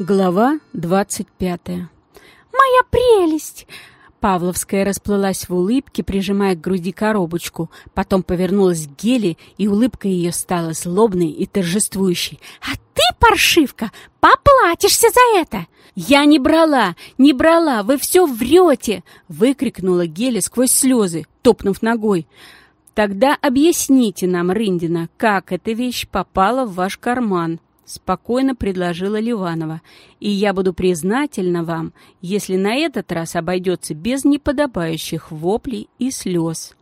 Глава двадцать пятая. «Моя прелесть!» Павловская расплылась в улыбке, прижимая к груди коробочку. Потом повернулась к Геле, и улыбка ее стала злобной и торжествующей. «А ты, паршивка, поплатишься за это!» «Я не брала, не брала, вы все врете!» выкрикнула Геля сквозь слезы, топнув ногой. «Тогда объясните нам, Рындина, как эта вещь попала в ваш карман?» Спокойно предложила Ливанова. «И я буду признательна вам, если на этот раз обойдется без неподобающих воплей и слез».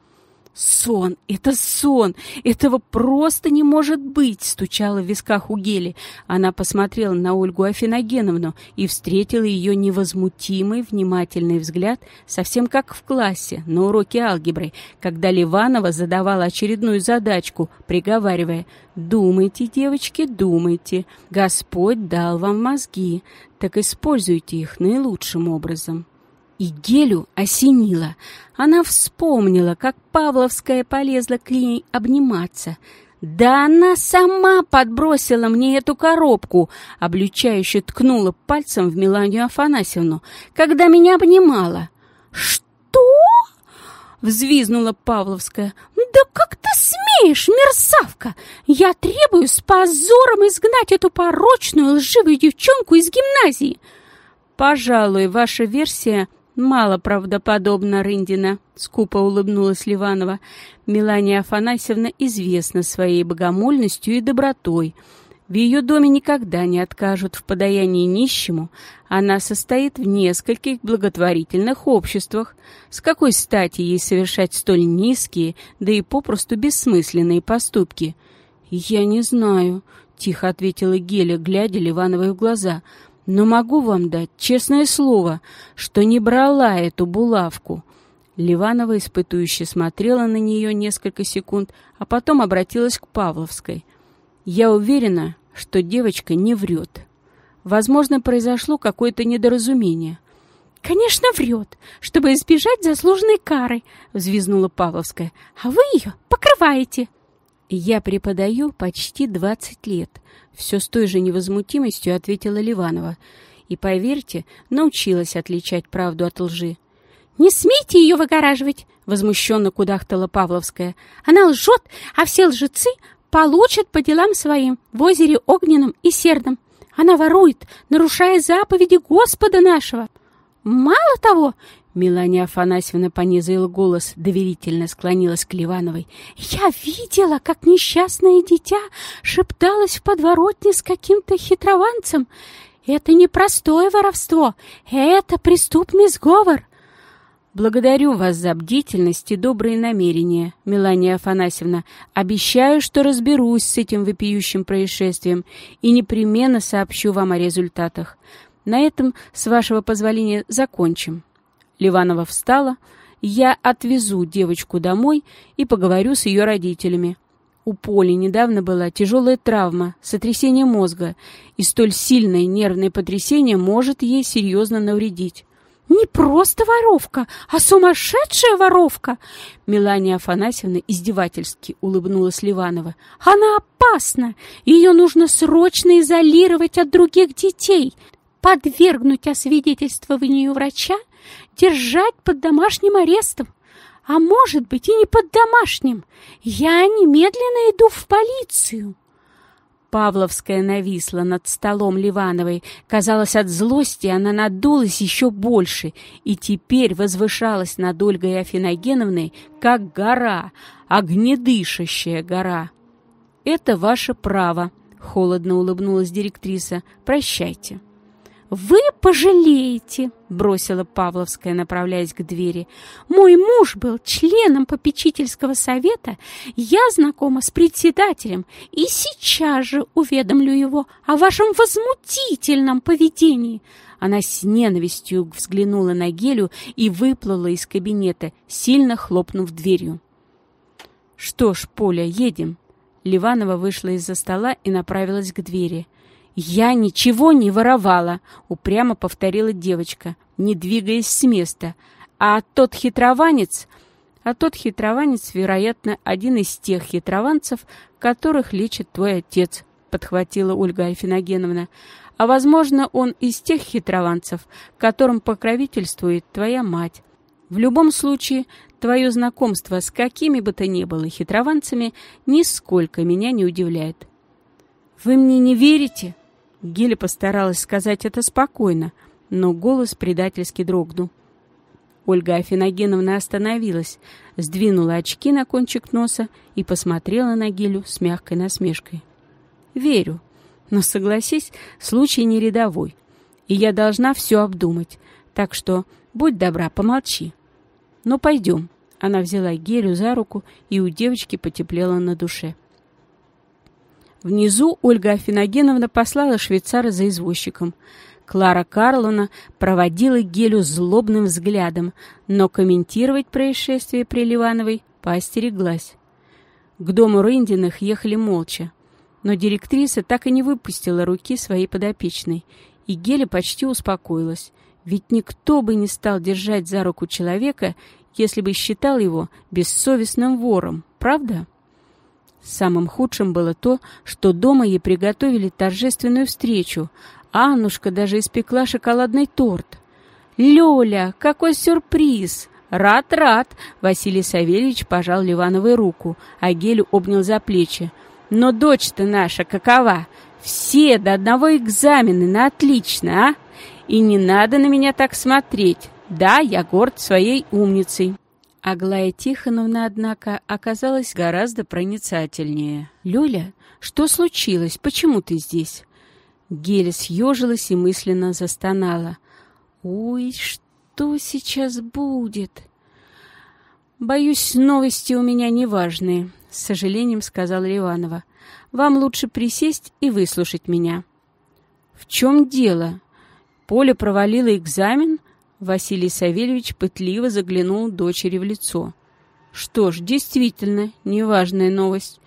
«Сон! Это сон! Этого просто не может быть!» — стучала в висках у Гели. Она посмотрела на Ольгу Афиногеновну и встретила ее невозмутимый, внимательный взгляд, совсем как в классе, на уроке алгебры, когда Ливанова задавала очередную задачку, приговаривая «Думайте, девочки, думайте. Господь дал вам мозги, так используйте их наилучшим образом». И Гелю осенило. Она вспомнила, как Павловская полезла к ней обниматься. «Да она сама подбросила мне эту коробку!» Облючающе ткнула пальцем в Меланию Афанасьевну, когда меня обнимала. «Что?» — взвизнула Павловская. «Да как ты смеешь, мерзавка! Я требую с позором изгнать эту порочную лживую девчонку из гимназии!» «Пожалуй, ваша версия «Мало правдоподобно, Рындина», — скупо улыбнулась Ливанова. «Мелания Афанасьевна известна своей богомольностью и добротой. В ее доме никогда не откажут в подаянии нищему. Она состоит в нескольких благотворительных обществах. С какой стати ей совершать столь низкие, да и попросту бессмысленные поступки?» «Я не знаю», — тихо ответила Геля, глядя Ливановой в глаза — но могу вам дать честное слово, что не брала эту булавку». Ливанова испытующе смотрела на нее несколько секунд, а потом обратилась к Павловской. «Я уверена, что девочка не врет. Возможно, произошло какое-то недоразумение». «Конечно, врет, чтобы избежать заслуженной кары», — взвизнула Павловская. «А вы ее покрываете». «Я преподаю почти двадцать лет», — все с той же невозмутимостью ответила Ливанова. «И, поверьте, научилась отличать правду от лжи». «Не смейте ее выгораживать!» — возмущенно кудахтала Павловская. «Она лжет, а все лжецы получат по делам своим в озере Огненном и Сердом. Она ворует, нарушая заповеди Господа нашего. Мало того, Мелания Афанасьевна понизила голос, доверительно склонилась к Ливановой. «Я видела, как несчастное дитя шепталось в подворотне с каким-то хитрованцем. Это не простое воровство, это преступный сговор». «Благодарю вас за бдительность и добрые намерения, Мелания Афанасьевна. Обещаю, что разберусь с этим вопиющим происшествием и непременно сообщу вам о результатах. На этом, с вашего позволения, закончим». Ливанова встала. «Я отвезу девочку домой и поговорю с ее родителями. У Поли недавно была тяжелая травма, сотрясение мозга, и столь сильное нервное потрясение может ей серьезно навредить. «Не просто воровка, а сумасшедшая воровка!» Мелания Афанасьевна издевательски улыбнулась Ливанова. «Она опасна! Ее нужно срочно изолировать от других детей, подвергнуть освидетельствованию врача держать под домашним арестом. А может быть и не под домашним. Я немедленно иду в полицию. Павловская нависла над столом Ливановой. Казалось, от злости она надулась еще больше и теперь возвышалась над Ольгой Афиногеновной, как гора, огнедышащая гора. «Это ваше право», — холодно улыбнулась директриса. «Прощайте». «Вы пожалеете!» — бросила Павловская, направляясь к двери. «Мой муж был членом попечительского совета, я знакома с председателем, и сейчас же уведомлю его о вашем возмутительном поведении!» Она с ненавистью взглянула на Гелю и выплыла из кабинета, сильно хлопнув дверью. «Что ж, Поля, едем!» Ливанова вышла из-за стола и направилась к двери. «Я ничего не воровала», — упрямо повторила девочка, не двигаясь с места. «А тот хитрованец...» А тот хитрованец, вероятно, один из тех хитрованцев, которых лечит твой отец, — подхватила Ольга Альфиногеновна. А, возможно, он из тех хитрованцев, которым покровительствует твоя мать. В любом случае, твое знакомство с какими бы то ни было хитрованцами нисколько меня не удивляет. «Вы мне не верите?» Геля постаралась сказать это спокойно, но голос предательски дрогнул. Ольга Афиногеновна остановилась, сдвинула очки на кончик носа и посмотрела на Гелю с мягкой насмешкой. «Верю, но согласись, случай не рядовой, и я должна все обдумать, так что будь добра, помолчи. Ну, пойдем». Она взяла Гелю за руку, и у девочки потеплело на душе. Внизу Ольга Афиногеновна послала швейцара за извозчиком. Клара Карловна проводила Гелю злобным взглядом, но комментировать происшествие при Ливановой поостереглась. К дому Рындиных ехали молча, но директриса так и не выпустила руки своей подопечной, и Геля почти успокоилась, ведь никто бы не стал держать за руку человека, если бы считал его бессовестным вором, правда? Самым худшим было то, что дома ей приготовили торжественную встречу. Аннушка даже испекла шоколадный торт. «Лёля, какой сюрприз!» «Рад-рад!» — Василий Савельевич пожал Ливановой руку, а Гелю обнял за плечи. «Но дочь-то наша какова? Все до одного экзамены на отлично, а? И не надо на меня так смотреть. Да, я горд своей умницей». Аглая Тихоновна, однако, оказалась гораздо проницательнее. «Люля, что случилось? Почему ты здесь?» Геля съежилась и мысленно застонала. «Ой, что сейчас будет?» «Боюсь, новости у меня неважные», — с сожалением сказала Ливанова. «Вам лучше присесть и выслушать меня». «В чем дело? Поля провалила экзамен, Василий Савельевич пытливо заглянул дочери в лицо. Что ж, действительно, неважная новость.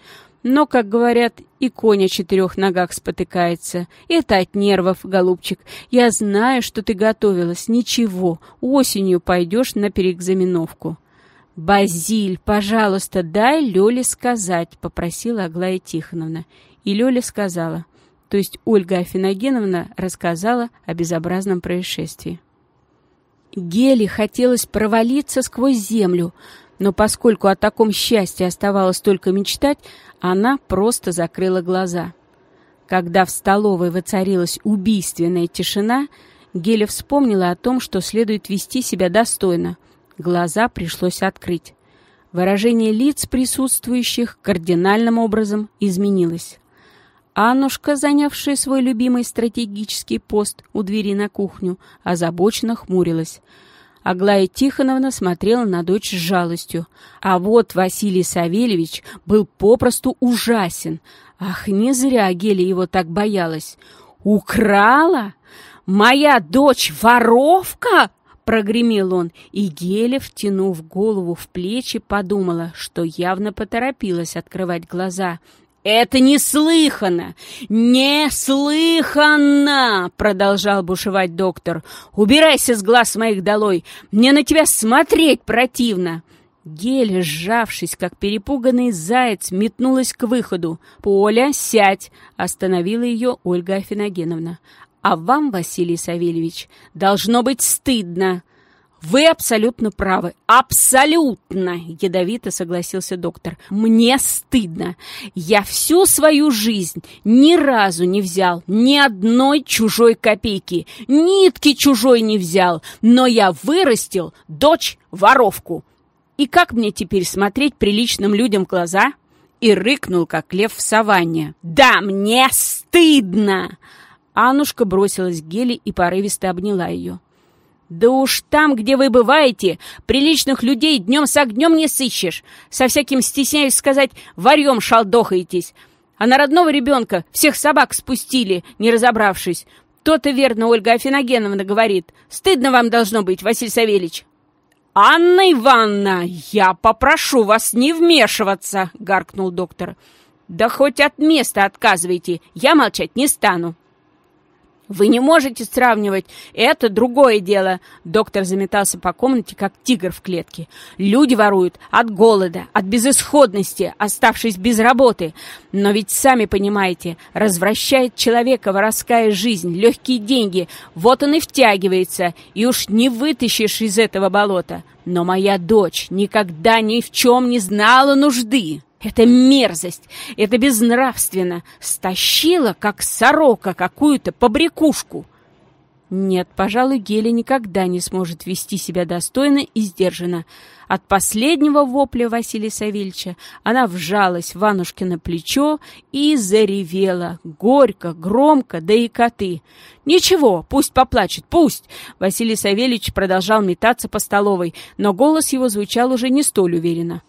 Но, как говорят, и конь о четырех ногах спотыкается. Это от нервов, голубчик. Я знаю, что ты готовилась. Ничего, осенью пойдешь на переэкзаменовку. «Базиль, пожалуйста, дай Лёле сказать», — попросила Аглая Тихоновна. И Лёля сказала. То есть Ольга Афиногеновна рассказала о безобразном происшествии. Гели хотелось провалиться сквозь землю, но поскольку о таком счастье оставалось только мечтать, она просто закрыла глаза. Когда в столовой воцарилась убийственная тишина, Геля вспомнила о том, что следует вести себя достойно. Глаза пришлось открыть. Выражение лиц присутствующих кардинальным образом изменилось. Аннушка, занявшая свой любимый стратегический пост у двери на кухню, озабоченно хмурилась. Аглая Тихоновна смотрела на дочь с жалостью. А вот Василий Савельевич был попросту ужасен. Ах, не зря Геля его так боялась. «Украла? Моя дочь воровка?» Прогремел он, и Геля, втянув голову в плечи, подумала, что явно поторопилась открывать глаза — «Это неслыханно! Неслыханно!» — продолжал бушевать доктор. «Убирайся с глаз моих долой! Мне на тебя смотреть противно!» Геля, сжавшись, как перепуганный заяц, метнулась к выходу. «Поля, сядь!» — остановила ее Ольга Афиногеновна. «А вам, Василий Савельевич, должно быть стыдно!» «Вы абсолютно правы. Абсолютно!» — ядовито согласился доктор. «Мне стыдно. Я всю свою жизнь ни разу не взял ни одной чужой копейки, нитки чужой не взял, но я вырастил дочь-воровку. И как мне теперь смотреть приличным людям в глаза?» И рыкнул, как лев в саванне. «Да мне стыдно!» Аннушка бросилась к Геле и порывисто обняла ее. Да уж там, где вы бываете, приличных людей днем с огнем не сыщешь. Со всяким, стесняюсь сказать, варьем шалдохаетесь. А на родного ребенка всех собак спустили, не разобравшись. То-то верно Ольга Афиногеновна говорит. Стыдно вам должно быть, Василий Савельевич. «Анна Ивановна, я попрошу вас не вмешиваться!» — гаркнул доктор. «Да хоть от места отказывайте, я молчать не стану». «Вы не можете сравнивать. Это другое дело». Доктор заметался по комнате, как тигр в клетке. «Люди воруют от голода, от безысходности, оставшись без работы. Но ведь сами понимаете, развращает человека воровская жизнь, легкие деньги. Вот он и втягивается, и уж не вытащишь из этого болота. Но моя дочь никогда ни в чем не знала нужды». Это мерзость, это безнравственно. Стащила, как сорока, какую-то побрякушку. Нет, пожалуй, Геля никогда не сможет вести себя достойно и сдержанно. От последнего вопля Василия Савельевича она вжалась в Анушкино плечо и заревела. Горько, громко, да и коты. «Ничего, пусть поплачет, пусть!» Василий Савельевич продолжал метаться по столовой, но голос его звучал уже не столь уверенно.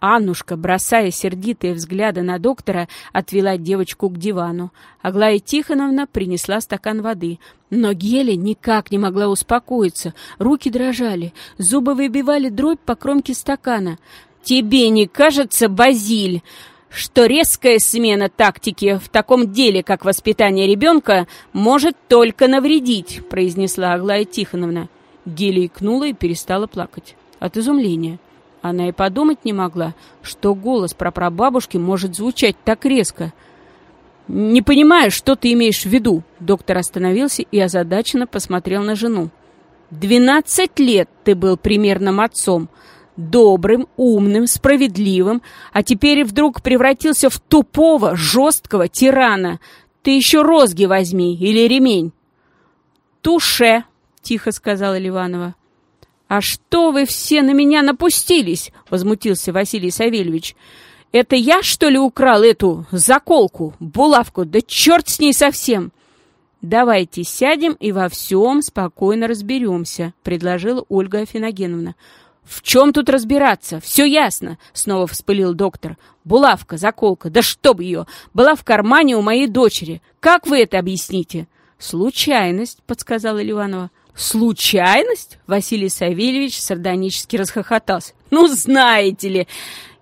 Аннушка, бросая сердитые взгляды на доктора, отвела девочку к дивану. Аглая Тихоновна принесла стакан воды. Но Геля никак не могла успокоиться. Руки дрожали, зубы выбивали дробь по кромке стакана. «Тебе не кажется, Базиль?» что резкая смена тактики в таком деле, как воспитание ребенка, может только навредить», — произнесла Аглая Тихоновна. Геля икнула и перестала плакать от изумления. Она и подумать не могла, что голос прапрабабушки может звучать так резко. «Не понимаю, что ты имеешь в виду?» Доктор остановился и озадаченно посмотрел на жену. «Двенадцать лет ты был примерным отцом, добрым, умным, справедливым, а теперь вдруг превратился в тупого, жесткого тирана. Ты еще розги возьми или ремень». «Туше!» — тихо сказала Ливанова. «А что вы все на меня напустились?» — возмутился Василий Савельевич. «Это я, что ли, украл эту заколку, булавку? Да черт с ней совсем!» «Давайте сядем и во всем спокойно разберемся», — предложила Ольга Афиногеновна. «В чем тут разбираться? Все ясно!» — снова вспылил доктор. «Булавка, заколка, да чтоб ее! Была в кармане у моей дочери. Как вы это объясните?» «Случайность», — подсказала Ливанова. «Случайность?» — Василий Савельевич сардонически расхохотался. «Ну, знаете ли!»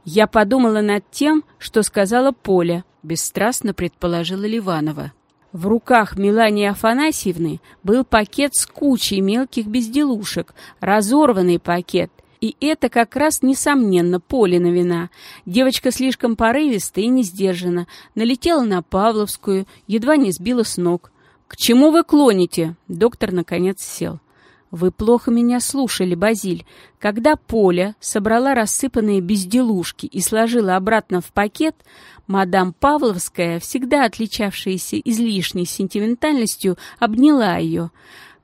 Я подумала над тем, что сказала Поля, бесстрастно предположила Ливанова. В руках Мелании Афанасьевны был пакет с кучей мелких безделушек, разорванный пакет. И это как раз, несомненно, Полина вина. Девочка слишком порывиста и не сдержана, налетела на Павловскую, едва не сбила с ног. «К чему вы клоните?» Доктор, наконец, сел. «Вы плохо меня слушали, Базиль. Когда Поля собрала рассыпанные безделушки и сложила обратно в пакет, мадам Павловская, всегда отличавшаяся излишней сентиментальностью, обняла ее.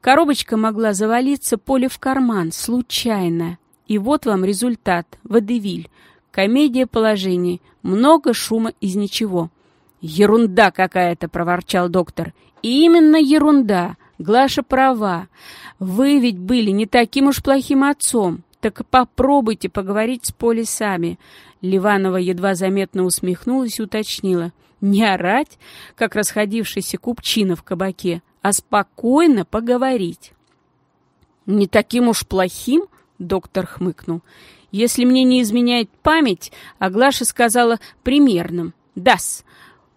Коробочка могла завалиться Поле в карман, случайно. И вот вам результат. Водевиль. Комедия положений. Много шума из ничего». «Ерунда какая-то!» — проворчал доктор. «Именно ерунда. Глаша права. Вы ведь были не таким уж плохим отцом. Так попробуйте поговорить с Полей сами». Ливанова едва заметно усмехнулась и уточнила. «Не орать, как расходившийся купчина в кабаке, а спокойно поговорить». «Не таким уж плохим?» — доктор хмыкнул. «Если мне не изменяет память, а Глаша сказала примерным. Дас.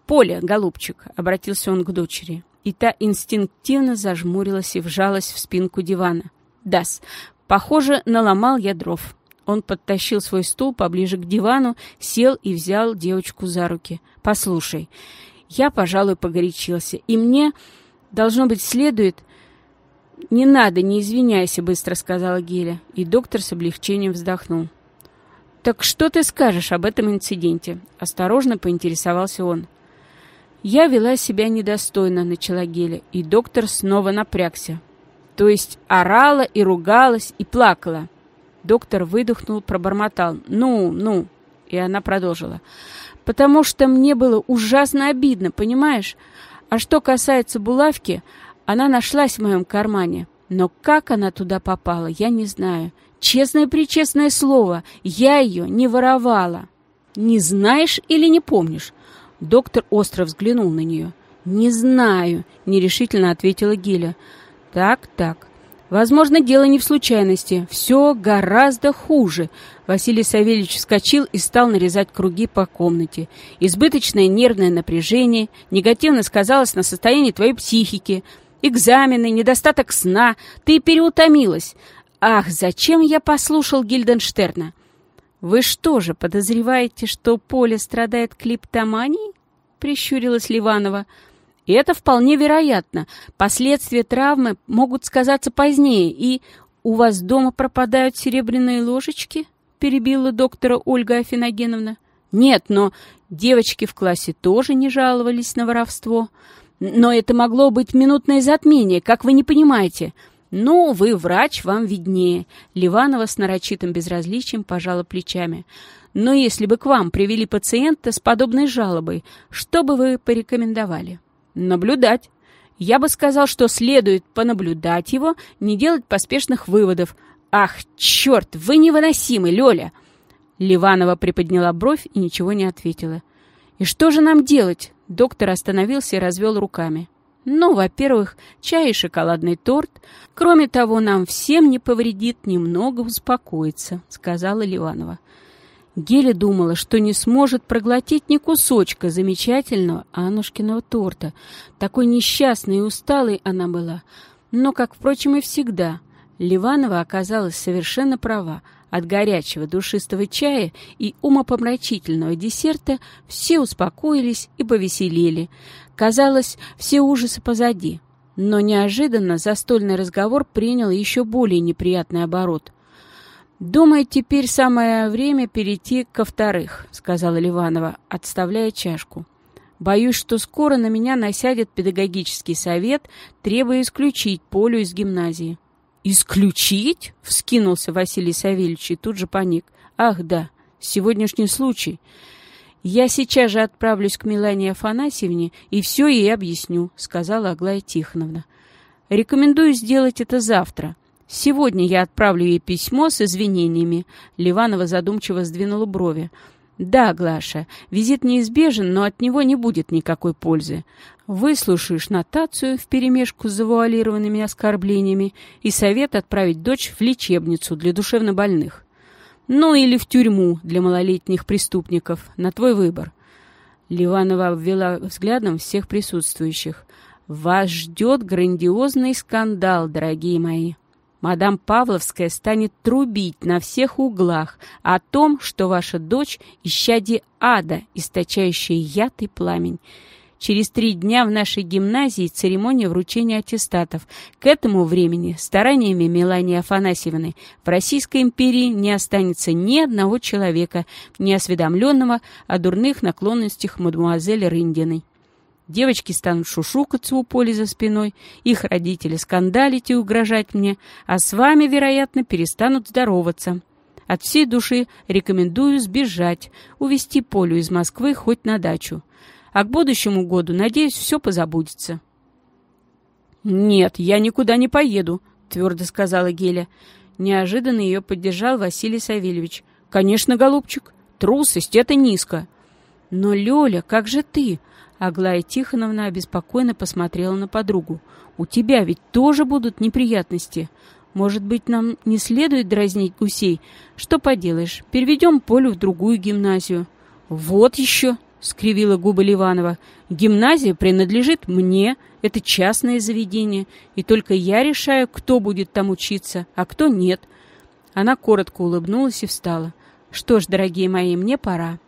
Поля, голубчик», — обратился он к дочери и та инстинктивно зажмурилась и вжалась в спинку дивана. «Дас, похоже, наломал я дров». Он подтащил свой стул поближе к дивану, сел и взял девочку за руки. «Послушай, я, пожалуй, погорячился, и мне, должно быть, следует...» «Не надо, не извиняйся», — быстро сказала Геля, и доктор с облегчением вздохнул. «Так что ты скажешь об этом инциденте?» — осторожно поинтересовался он. Я вела себя недостойно, начала Геля, и доктор снова напрягся. То есть орала и ругалась и плакала. Доктор выдохнул, пробормотал. «Ну, ну!» И она продолжила. «Потому что мне было ужасно обидно, понимаешь? А что касается булавки, она нашлась в моем кармане. Но как она туда попала, я не знаю. Честное-пречестное слово, я ее не воровала. Не знаешь или не помнишь? Доктор остро взглянул на нее. «Не знаю», — нерешительно ответила Гиля. «Так, так. Возможно, дело не в случайности. Все гораздо хуже». Василий Савельевич вскочил и стал нарезать круги по комнате. «Избыточное нервное напряжение негативно сказалось на состоянии твоей психики. Экзамены, недостаток сна. Ты переутомилась. Ах, зачем я послушал Гильденштерна? Вы что же, подозреваете, что Поле страдает клиптоманией? Прищурилась Ливанова. это вполне вероятно. Последствия травмы могут сказаться позднее. И у вас дома пропадают серебряные ложечки? Перебила доктора Ольга Афиногеновна. Нет, но девочки в классе тоже не жаловались на воровство. Но это могло быть минутное затмение, как вы не понимаете. Ну, вы врач, вам виднее. Ливанова с нарочитым безразличием пожала плечами. Но если бы к вам привели пациента с подобной жалобой, что бы вы порекомендовали? Наблюдать. Я бы сказал, что следует понаблюдать его, не делать поспешных выводов. Ах, черт, вы невыносимы, Лёля! Ливанова приподняла бровь и ничего не ответила. «И что же нам делать?» Доктор остановился и развел руками. «Ну, во-первых, чай и шоколадный торт. Кроме того, нам всем не повредит немного успокоиться», — сказала Ливанова. Геля думала, что не сможет проглотить ни кусочка замечательного Анушкиного торта. Такой несчастной и усталой она была. Но, как, впрочем, и всегда, Ливанова оказалась совершенно права. От горячего душистого чая и умопомрачительного десерта все успокоились и повеселели. Казалось, все ужасы позади. Но неожиданно застольный разговор принял еще более неприятный оборот. «Думаю, теперь самое время перейти ко вторых», — сказала Ливанова, отставляя чашку. «Боюсь, что скоро на меня насядет педагогический совет, требуя исключить Полю из гимназии». «Исключить?» — вскинулся Василий Савельевич и тут же паник. «Ах, да, сегодняшний случай. Я сейчас же отправлюсь к Милане Афанасьевне и все ей объясню», — сказала Аглая Тихоновна. «Рекомендую сделать это завтра. Сегодня я отправлю ей письмо с извинениями». Ливанова задумчиво сдвинула брови. «Да, Глаша, визит неизбежен, но от него не будет никакой пользы. Выслушаешь нотацию вперемешку с завуалированными оскорблениями и совет отправить дочь в лечебницу для душевнобольных. Ну или в тюрьму для малолетних преступников, на твой выбор». Ливанова обвела взглядом всех присутствующих. «Вас ждет грандиозный скандал, дорогие мои» мадам Павловская станет трубить на всех углах о том, что ваша дочь — исчадие ада, источающая яд и пламень. Через три дня в нашей гимназии церемония вручения аттестатов. К этому времени стараниями Мелании Афанасьевны в Российской империи не останется ни одного человека, не осведомленного о дурных наклонностях мадемуазель Рындиной. Девочки станут шушукаться у поля за спиной, их родители скандалить и угрожать мне, а с вами, вероятно, перестанут здороваться. От всей души рекомендую сбежать, увезти Полю из Москвы хоть на дачу. А к будущему году, надеюсь, все позабудется. «Нет, я никуда не поеду», — твердо сказала Геля. Неожиданно ее поддержал Василий Савельевич. «Конечно, голубчик, трусость — это низко». «Но, Лёля, как же ты?» Аглая Тихоновна обеспокоенно посмотрела на подругу. «У тебя ведь тоже будут неприятности. Может быть, нам не следует дразнить гусей? Что поделаешь, переведем Полю в другую гимназию». «Вот еще!» — скривила губы Ливанова. «Гимназия принадлежит мне. Это частное заведение. И только я решаю, кто будет там учиться, а кто нет». Она коротко улыбнулась и встала. «Что ж, дорогие мои, мне пора».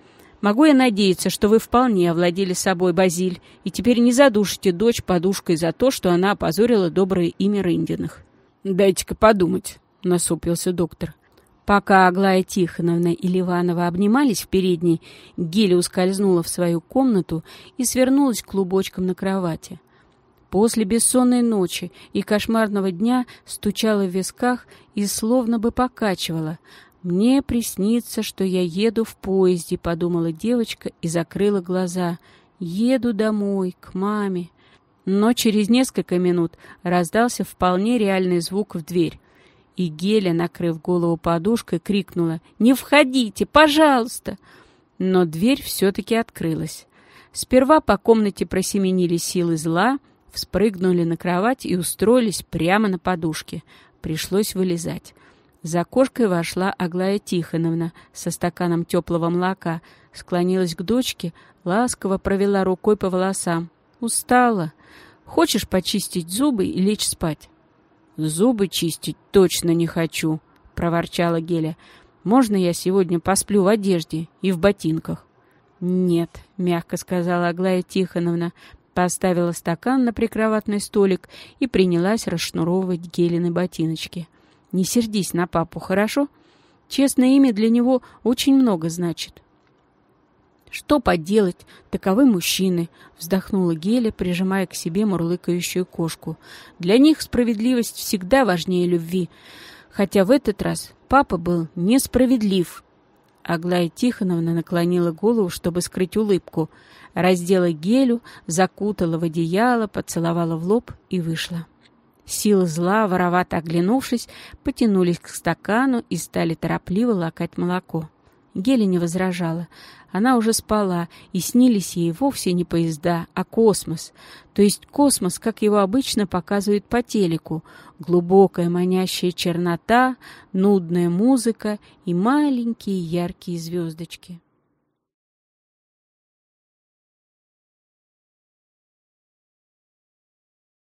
Могу я надеяться, что вы вполне овладели собой, Базиль, и теперь не задушите дочь подушкой за то, что она опозорила доброе имя Рындиных?» «Дайте-ка подумать», — насупился доктор. Пока Аглая Тихоновна и Ливанова обнимались в передней, Геля ускользнула в свою комнату и свернулась клубочком на кровати. После бессонной ночи и кошмарного дня стучала в висках и словно бы покачивала — «Мне приснится, что я еду в поезде», — подумала девочка и закрыла глаза. «Еду домой, к маме». Но через несколько минут раздался вполне реальный звук в дверь. И Геля, накрыв голову подушкой, крикнула «Не входите, пожалуйста!» Но дверь все-таки открылась. Сперва по комнате просеменили силы зла, вспрыгнули на кровать и устроились прямо на подушке. Пришлось вылезать. За кошкой вошла Аглая Тихоновна со стаканом теплого молока, склонилась к дочке, ласково провела рукой по волосам. Устала. Хочешь почистить зубы и лечь спать?» «Зубы чистить точно не хочу», — проворчала Геля. «Можно я сегодня посплю в одежде и в ботинках?» «Нет», — мягко сказала Аглая Тихоновна, поставила стакан на прикроватный столик и принялась расшнуровывать Гелины ботиночки. «Не сердись на папу, хорошо? Честное имя для него очень много значит». «Что поделать? Таковы мужчины», — вздохнула Геля, прижимая к себе мурлыкающую кошку. «Для них справедливость всегда важнее любви. Хотя в этот раз папа был несправедлив». Аглая Тихоновна наклонила голову, чтобы скрыть улыбку. Раздела Гелю, закутала в одеяло, поцеловала в лоб и вышла. Силы зла, воровато оглянувшись, потянулись к стакану и стали торопливо лакать молоко. Геля не возражала. Она уже спала, и снились ей вовсе не поезда, а космос. То есть космос, как его обычно показывают по телеку. Глубокая манящая чернота, нудная музыка и маленькие яркие звездочки.